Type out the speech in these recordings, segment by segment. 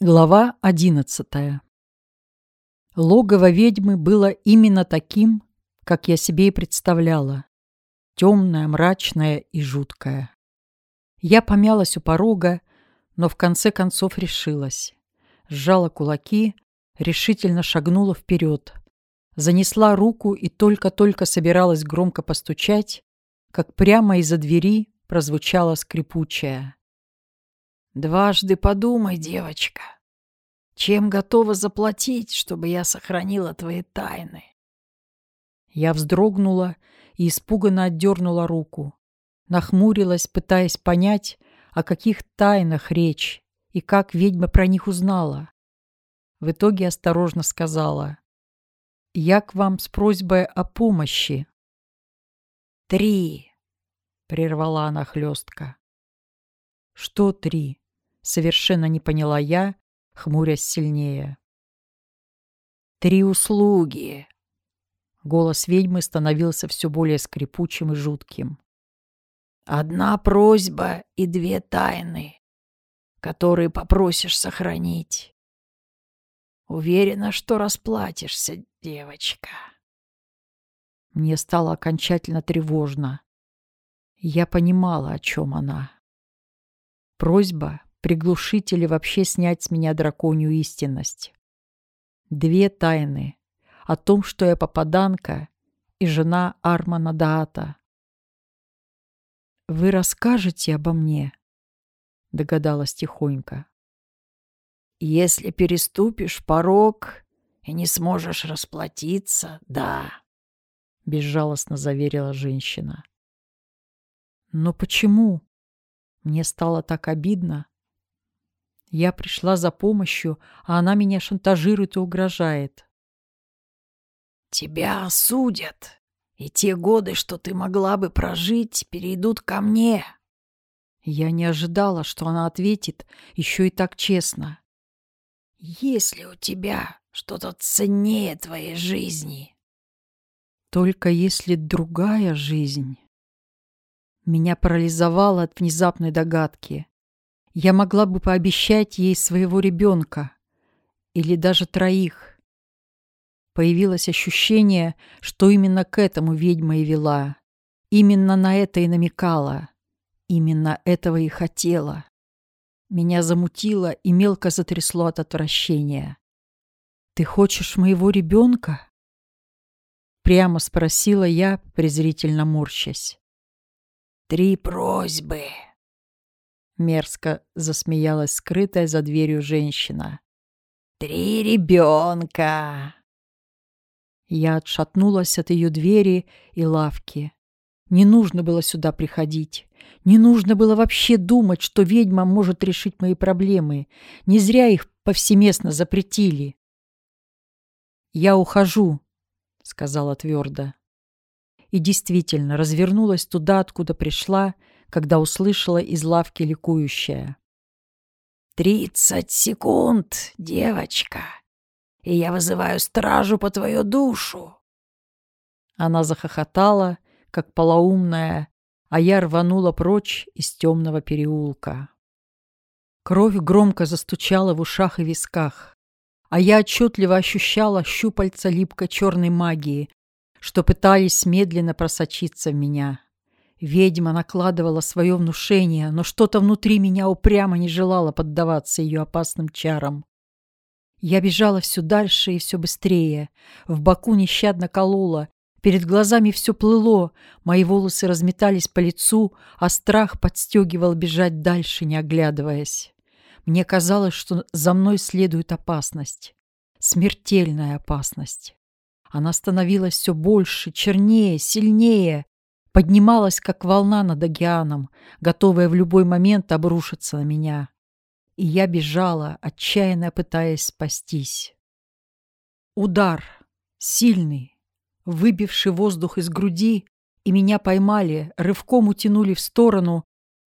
Глава одиннадцатая Логово ведьмы было именно таким, как я себе и представляла. Темное, мрачное и жуткое. Я помялась у порога, но в конце концов решилась. Сжала кулаки, решительно шагнула вперед. Занесла руку и только-только собиралась громко постучать, как прямо из-за двери прозвучало скрипучее. Дважды подумай, девочка. Чем готова заплатить, чтобы я сохранила твои тайны? Я вздрогнула и испуганно отдернула руку. Нахмурилась, пытаясь понять, о каких тайнах речь и как ведьма про них узнала. В итоге осторожно сказала. «Я к вам с просьбой о помощи». «Три!» — прервала она хлестко. «Что три?» Совершенно не поняла я, хмурясь сильнее. «Три услуги!» Голос ведьмы становился все более скрипучим и жутким. «Одна просьба и две тайны, которые попросишь сохранить. Уверена, что расплатишься, девочка». Мне стало окончательно тревожно. Я понимала, о чем она. Просьба приглушить или вообще снять с меня драконью истинность. Две тайны о том, что я попаданка и жена Армана Даата. «Вы расскажете обо мне?» — догадалась тихонько. «Если переступишь порог и не сможешь расплатиться, да», — безжалостно заверила женщина. «Но почему?» Мне стало так обидно. Я пришла за помощью, а она меня шантажирует и угрожает. «Тебя осудят, и те годы, что ты могла бы прожить, перейдут ко мне». Я не ожидала, что она ответит еще и так честно. «Есть ли у тебя что-то ценнее твоей жизни?» «Только если другая жизнь...» Меня парализовало от внезапной догадки. Я могла бы пообещать ей своего ребенка. Или даже троих. Появилось ощущение, что именно к этому ведьма и вела. Именно на это и намекала. Именно этого и хотела. Меня замутило и мелко затрясло от отвращения. «Ты хочешь моего ребенка?» Прямо спросила я, презрительно морщась. «Три просьбы», Мерзко засмеялась скрытая за дверью женщина. «Три ребенка!» Я отшатнулась от ее двери и лавки. Не нужно было сюда приходить. Не нужно было вообще думать, что ведьма может решить мои проблемы. Не зря их повсеместно запретили. «Я ухожу», — сказала твердо. И действительно развернулась туда, откуда пришла, когда услышала из лавки ликующая. «Тридцать секунд, девочка, и я вызываю стражу по твою душу!» Она захохотала, как полоумная, а я рванула прочь из темного переулка. Кровь громко застучала в ушах и висках, а я отчетливо ощущала щупальца липко-черной магии, что пытались медленно просочиться в меня. Ведьма накладывала свое внушение, но что-то внутри меня упрямо не желало поддаваться ее опасным чарам. Я бежала все дальше и все быстрее. В боку нещадно кололо, перед глазами все плыло, мои волосы разметались по лицу, а страх подстегивал бежать дальше, не оглядываясь. Мне казалось, что за мной следует опасность. Смертельная опасность. Она становилась все больше, чернее, сильнее, поднималась, как волна над океаном, готовая в любой момент обрушиться на меня. И я бежала, отчаянно пытаясь спастись. Удар, сильный, выбивший воздух из груди, и меня поймали, рывком утянули в сторону,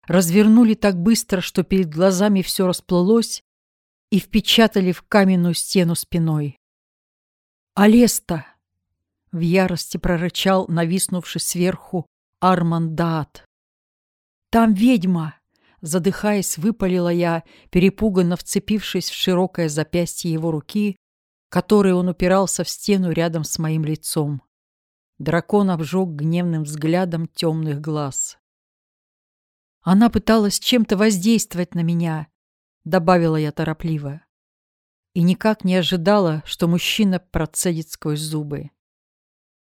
развернули так быстро, что перед глазами все расплылось, и впечатали в каменную стену спиной. «Алеста!» — в ярости прорычал, нависнувший сверху Армандат. «Там ведьма! задыхаясь, выпалила я, перепуганно вцепившись в широкое запястье его руки, которой он упирался в стену рядом с моим лицом. Дракон обжег гневным взглядом темных глаз. «Она пыталась чем-то воздействовать на меня», — добавила я торопливо. И никак не ожидала, что мужчина процедит сквозь зубы.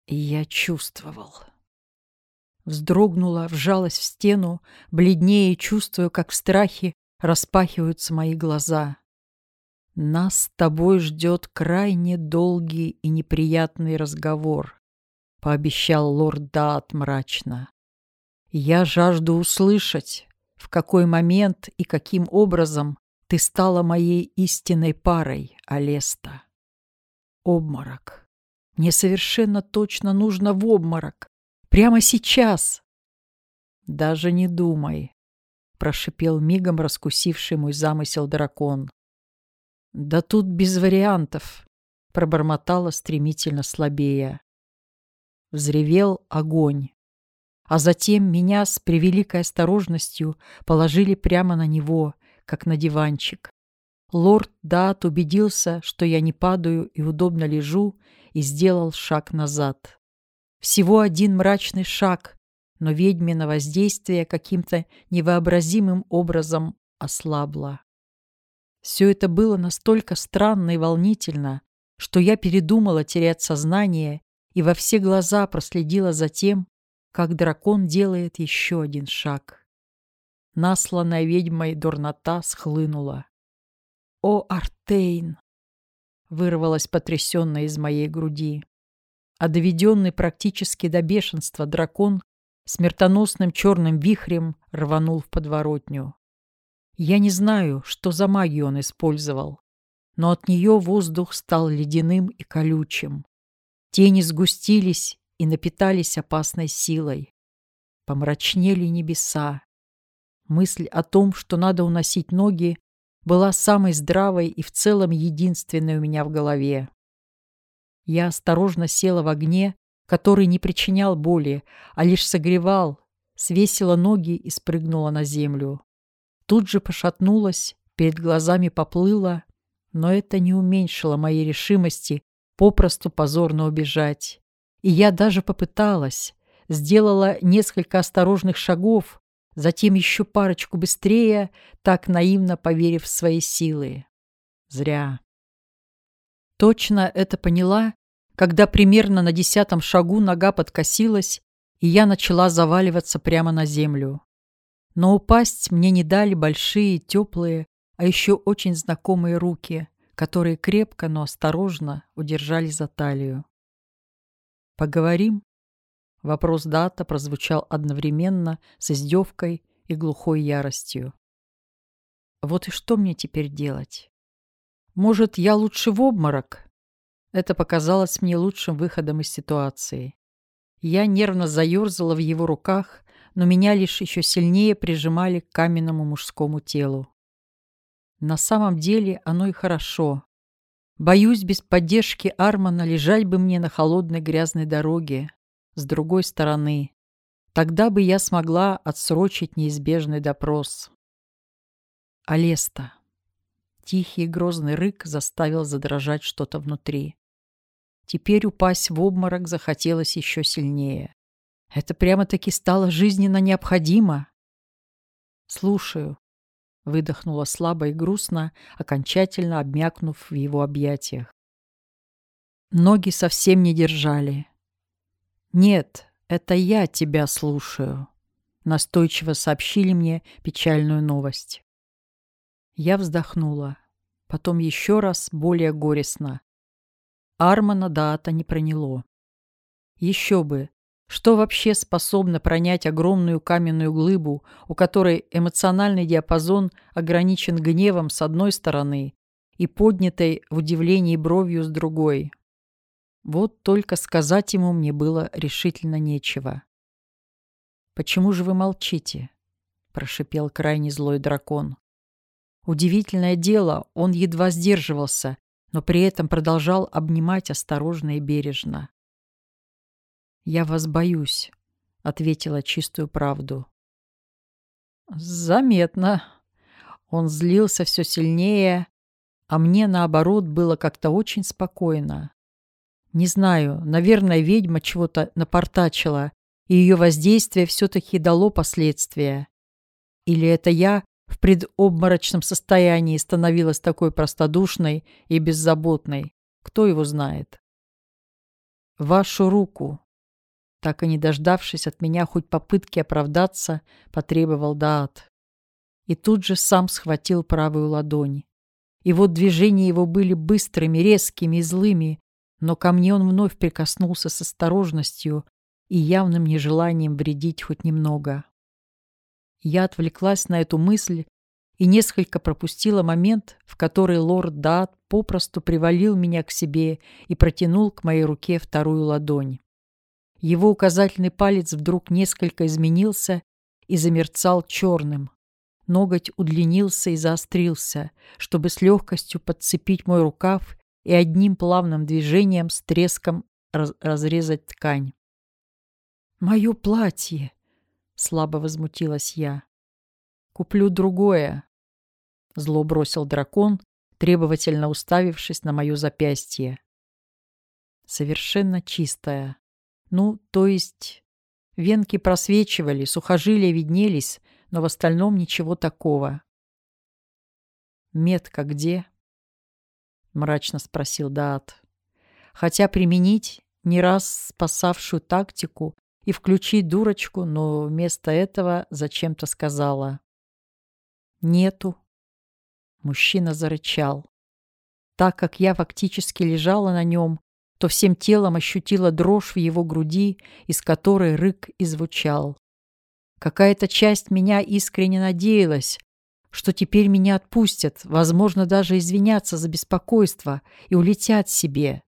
И я чувствовал. Вздрогнула, вжалась в стену, бледнее, чувствуя, как в страхе распахиваются мои глаза. «Нас с тобой ждет крайне долгий и неприятный разговор», — пообещал лорд Даат мрачно. «Я жажду услышать, в какой момент и каким образом ты стала моей истинной парой, Алеста». Обморок. Мне совершенно точно нужно в обморок. Прямо сейчас!» «Даже не думай», — прошипел мигом раскусивший мой замысел дракон. «Да тут без вариантов», — пробормотала стремительно слабея. Взревел огонь. А затем меня с превеликой осторожностью положили прямо на него, как на диванчик. Лорд Дат убедился, что я не падаю и удобно лежу, и сделал шаг назад. Всего один мрачный шаг, но ведьмино воздействие каким-то невообразимым образом ослабло. Все это было настолько странно и волнительно, что я передумала терять сознание и во все глаза проследила за тем, как дракон делает еще один шаг. Насланная ведьмой дурнота схлынула. «О, Артейн!» — вырвалась потрясенно из моей груди а доведенный практически до бешенства дракон смертоносным черным вихрем рванул в подворотню. Я не знаю, что за магию он использовал, но от нее воздух стал ледяным и колючим. Тени сгустились и напитались опасной силой. Помрачнели небеса. Мысль о том, что надо уносить ноги, была самой здравой и в целом единственной у меня в голове. Я осторожно села в огне, который не причинял боли, а лишь согревал, свесила ноги и спрыгнула на землю. Тут же пошатнулась, перед глазами поплыла, но это не уменьшило моей решимости попросту позорно убежать. И я даже попыталась, сделала несколько осторожных шагов, затем еще парочку быстрее, так наивно поверив в свои силы. Зря. Точно это поняла, когда примерно на десятом шагу нога подкосилась, и я начала заваливаться прямо на землю. Но упасть мне не дали большие, теплые, а еще очень знакомые руки, которые крепко, но осторожно удержали за талию. «Поговорим?» Вопрос дата прозвучал одновременно с издевкой и глухой яростью. «Вот и что мне теперь делать?» Может, я лучше в обморок? Это показалось мне лучшим выходом из ситуации. Я нервно заерзала в его руках, но меня лишь еще сильнее прижимали к каменному мужскому телу. На самом деле оно и хорошо. Боюсь, без поддержки Армана лежать бы мне на холодной грязной дороге, с другой стороны. Тогда бы я смогла отсрочить неизбежный допрос. Алеста. Тихий грозный рык заставил задрожать что-то внутри. Теперь упасть в обморок захотелось еще сильнее. Это прямо-таки стало жизненно необходимо. «Слушаю», — выдохнула слабо и грустно, окончательно обмякнув в его объятиях. Ноги совсем не держали. «Нет, это я тебя слушаю», — настойчиво сообщили мне печальную новость. Я вздохнула. Потом еще раз, более горестно. Армана дата не проняло. Еще бы. Что вообще способно пронять огромную каменную глыбу, у которой эмоциональный диапазон ограничен гневом с одной стороны и поднятой в удивлении бровью с другой? Вот только сказать ему мне было решительно нечего. «Почему же вы молчите?» – прошипел крайне злой дракон. Удивительное дело, он едва сдерживался, но при этом продолжал обнимать осторожно и бережно. «Я вас боюсь», — ответила чистую правду. Заметно. Он злился все сильнее, а мне, наоборот, было как-то очень спокойно. Не знаю, наверное, ведьма чего-то напортачила, и ее воздействие все-таки дало последствия. Или это я в предобморочном состоянии становилась такой простодушной и беззаботной. Кто его знает? Вашу руку. Так и не дождавшись от меня хоть попытки оправдаться, потребовал Даат. И тут же сам схватил правую ладонь. И вот движения его были быстрыми, резкими и злыми, но ко мне он вновь прикоснулся с осторожностью и явным нежеланием вредить хоть немного. Я отвлеклась на эту мысль и несколько пропустила момент, в который лорд Дат попросту привалил меня к себе и протянул к моей руке вторую ладонь. Его указательный палец вдруг несколько изменился и замерцал черным. Ноготь удлинился и заострился, чтобы с легкостью подцепить мой рукав и одним плавным движением с треском раз разрезать ткань. «Мое платье!» — слабо возмутилась я. «Куплю другое!» — зло бросил дракон, требовательно уставившись на мое запястье. Совершенно чистая. Ну, то есть... Венки просвечивали, сухожилия виднелись, но в остальном ничего такого. «Метка где?» — мрачно спросил Даат. Хотя применить не раз спасавшую тактику и включить дурочку, но вместо этого зачем-то сказала. «Нету». Мужчина зарычал. Так как я фактически лежала на нем, то всем телом ощутила дрожь в его груди, из которой рык и звучал. Какая-то часть меня искренне надеялась, что теперь меня отпустят, возможно, даже извиняться за беспокойство и улетят себе.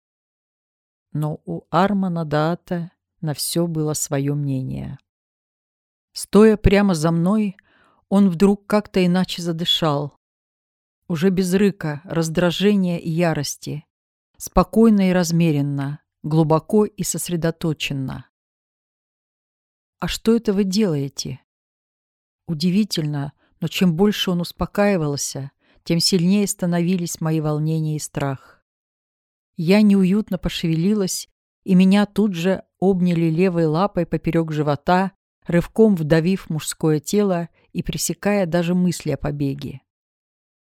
Но у Армана Дата на все было свое мнение. Стоя прямо за мной, он вдруг как-то иначе задышал. Уже без рыка, раздражения и ярости. Спокойно и размеренно, глубоко и сосредоточенно. «А что это вы делаете?» Удивительно, но чем больше он успокаивался, тем сильнее становились мои волнения и страх. Я неуютно пошевелилась, и меня тут же обняли левой лапой поперек живота, рывком вдавив мужское тело и пресекая даже мысли о побеге.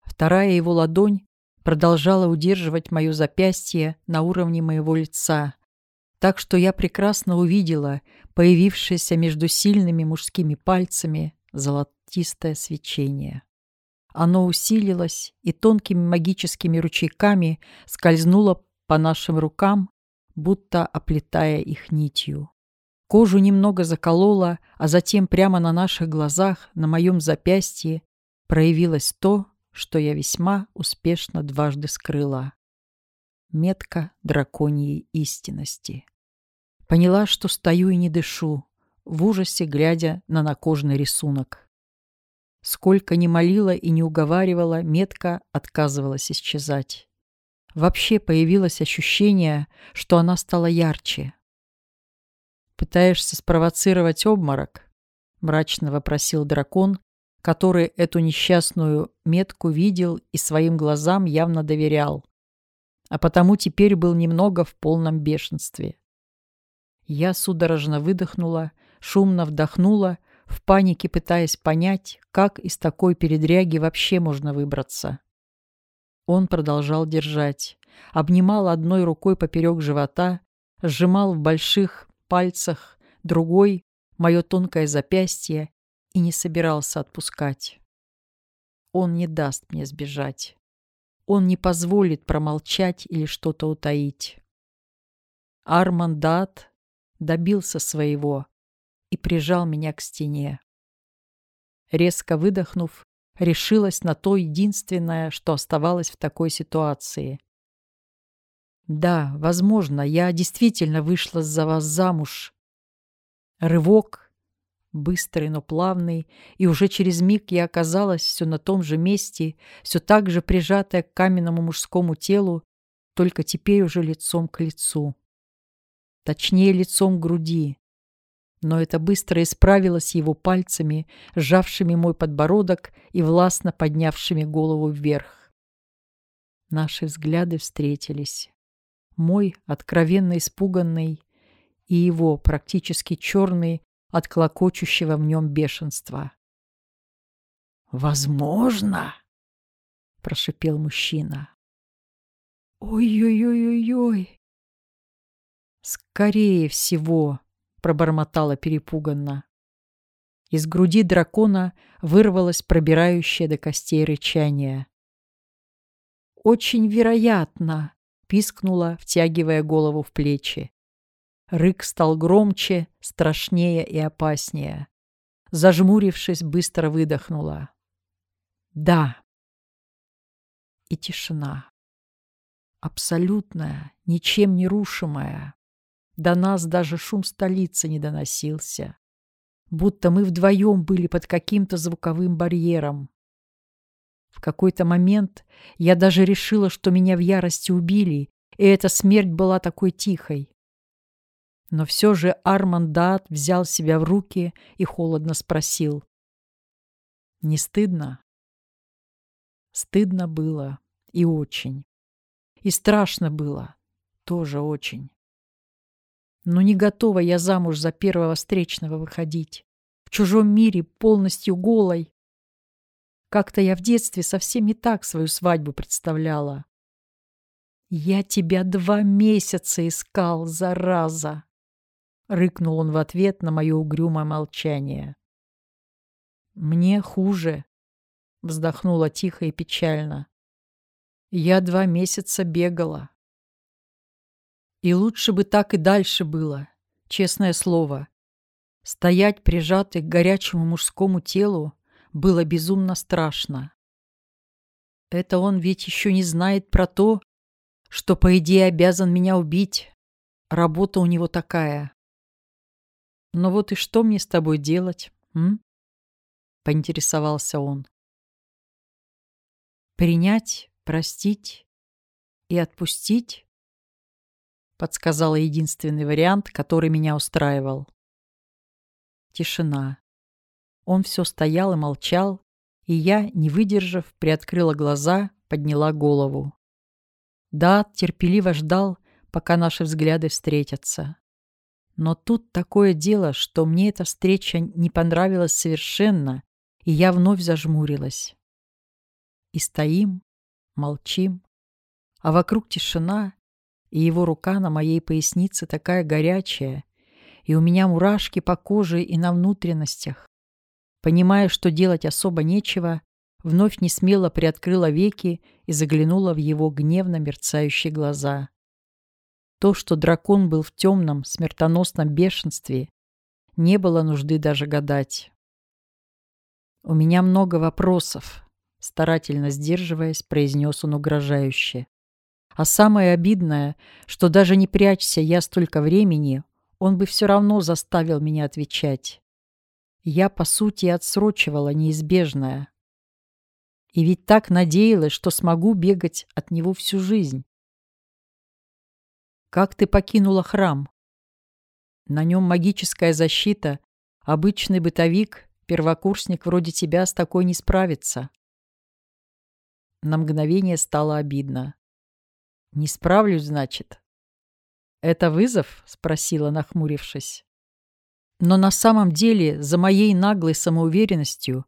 Вторая его ладонь продолжала удерживать мое запястье на уровне моего лица, так что я прекрасно увидела появившееся между сильными мужскими пальцами золотистое свечение. Оно усилилось и тонкими магическими ручейками скользнуло по нашим рукам, будто оплетая их нитью. Кожу немного закололо, а затем прямо на наших глазах, на моем запястье, проявилось то, что я весьма успешно дважды скрыла. Метка драконьей истинности. Поняла, что стою и не дышу, в ужасе глядя на накожный рисунок. Сколько ни молила и не уговаривала, метка отказывалась исчезать. Вообще появилось ощущение, что она стала ярче. «Пытаешься спровоцировать обморок?» — мрачно вопросил дракон, который эту несчастную метку видел и своим глазам явно доверял, а потому теперь был немного в полном бешенстве. Я судорожно выдохнула шумно вдохнула, в панике пытаясь понять, как из такой передряги вообще можно выбраться. Он продолжал держать, обнимал одной рукой поперек живота, сжимал в больших пальцах другой мое тонкое запястье и не собирался отпускать. Он не даст мне сбежать. Он не позволит промолчать или что-то утаить. Армандат добился своего, и прижал меня к стене. Резко выдохнув, решилась на то единственное, что оставалось в такой ситуации. Да, возможно, я действительно вышла за вас замуж. Рывок, быстрый, но плавный, и уже через миг я оказалась все на том же месте, все так же прижатая к каменному мужскому телу, только теперь уже лицом к лицу. Точнее, лицом к груди, но это быстро исправилось его пальцами, сжавшими мой подбородок и властно поднявшими голову вверх. Наши взгляды встретились. Мой, откровенно испуганный, и его, практически черный, от клокочущего в нем бешенства. «Возможно!» — прошипел мужчина. «Ой-ой-ой-ой-ой!» «Скорее всего!» — пробормотала перепуганно. Из груди дракона вырвалось пробирающее до костей рычание. «Очень вероятно!» — пискнула, втягивая голову в плечи. Рык стал громче, страшнее и опаснее. Зажмурившись, быстро выдохнула. «Да!» И тишина. Абсолютная, ничем не рушимая. До нас даже шум столицы не доносился. Будто мы вдвоем были под каким-то звуковым барьером. В какой-то момент я даже решила, что меня в ярости убили, и эта смерть была такой тихой. Но все же Арман Дат взял себя в руки и холодно спросил. «Не стыдно?» Стыдно было и очень. И страшно было тоже очень. Но не готова я замуж за первого встречного выходить. В чужом мире полностью голой. Как-то я в детстве совсем не так свою свадьбу представляла. «Я тебя два месяца искал, зараза!» — рыкнул он в ответ на мое угрюмое молчание. «Мне хуже», — вздохнула тихо и печально. «Я два месяца бегала. И лучше бы так и дальше было, честное слово. Стоять прижатый к горячему мужскому телу было безумно страшно. Это он ведь еще не знает про то, что, по идее, обязан меня убить. Работа у него такая. Но вот и что мне с тобой делать, м? Поинтересовался он. Принять, простить и отпустить? Подсказала единственный вариант, который меня устраивал. Тишина. Он все стоял и молчал, и я, не выдержав, приоткрыла глаза, подняла голову. Да, терпеливо ждал, пока наши взгляды встретятся. Но тут такое дело, что мне эта встреча не понравилась совершенно, и я вновь зажмурилась. И стоим, молчим, а вокруг тишина, и его рука на моей пояснице такая горячая, и у меня мурашки по коже и на внутренностях. Понимая, что делать особо нечего, вновь не смело приоткрыла веки и заглянула в его гневно мерцающие глаза. То, что дракон был в темном, смертоносном бешенстве, не было нужды даже гадать. «У меня много вопросов», — старательно сдерживаясь, произнес он угрожающе. А самое обидное, что даже не прячься я столько времени, он бы все равно заставил меня отвечать. Я, по сути, отсрочивала неизбежное. И ведь так надеялась, что смогу бегать от него всю жизнь. Как ты покинула храм? На нем магическая защита. Обычный бытовик, первокурсник вроде тебя с такой не справится. На мгновение стало обидно. «Не справлюсь, значит?» «Это вызов?» — спросила, нахмурившись. Но на самом деле за моей наглой самоуверенностью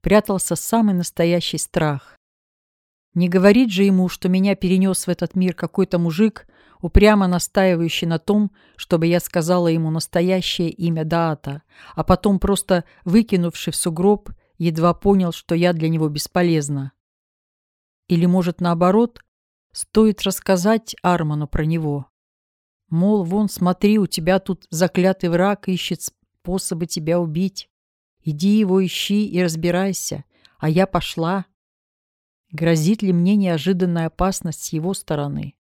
прятался самый настоящий страх. Не говорить же ему, что меня перенес в этот мир какой-то мужик, упрямо настаивающий на том, чтобы я сказала ему настоящее имя Даата, а потом просто выкинувший в сугроб, едва понял, что я для него бесполезна. Или, может, наоборот, Стоит рассказать Арману про него. Мол, вон, смотри, у тебя тут заклятый враг ищет способы тебя убить. Иди его ищи и разбирайся, а я пошла. Грозит ли мне неожиданная опасность с его стороны?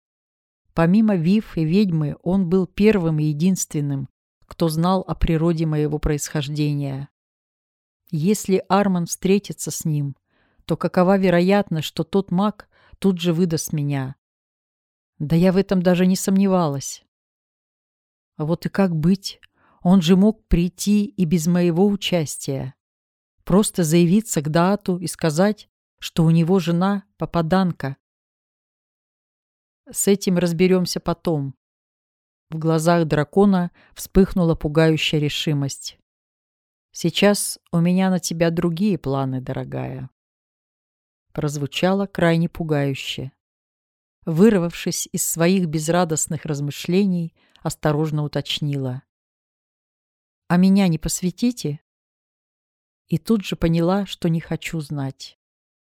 Помимо Вив и ведьмы, он был первым и единственным, кто знал о природе моего происхождения. Если Арман встретится с ним, то какова вероятность, что тот маг тут же выдаст меня. Да я в этом даже не сомневалась. А вот и как быть? Он же мог прийти и без моего участия. Просто заявиться к дату и сказать, что у него жена попаданка. С этим разберемся потом. В глазах дракона вспыхнула пугающая решимость. Сейчас у меня на тебя другие планы, дорогая. Прозвучало крайне пугающе. Вырвавшись из своих безрадостных размышлений, осторожно уточнила. «А меня не посвятите?» И тут же поняла, что не хочу знать.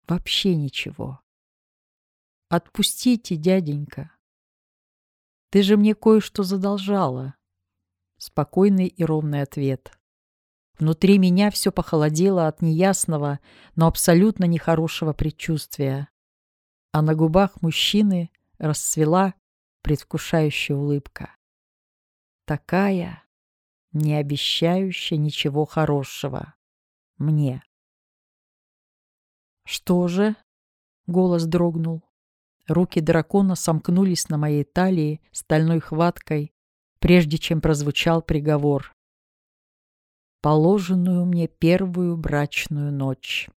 Вообще ничего. «Отпустите, дяденька. Ты же мне кое-что задолжала». Спокойный и ровный ответ. Внутри меня все похолодело от неясного, но абсолютно нехорошего предчувствия. А на губах мужчины расцвела предвкушающая улыбка. Такая, не обещающая ничего хорошего. Мне. «Что же?» — голос дрогнул. Руки дракона сомкнулись на моей талии стальной хваткой, прежде чем прозвучал приговор. Положенную мне первую брачную ночь.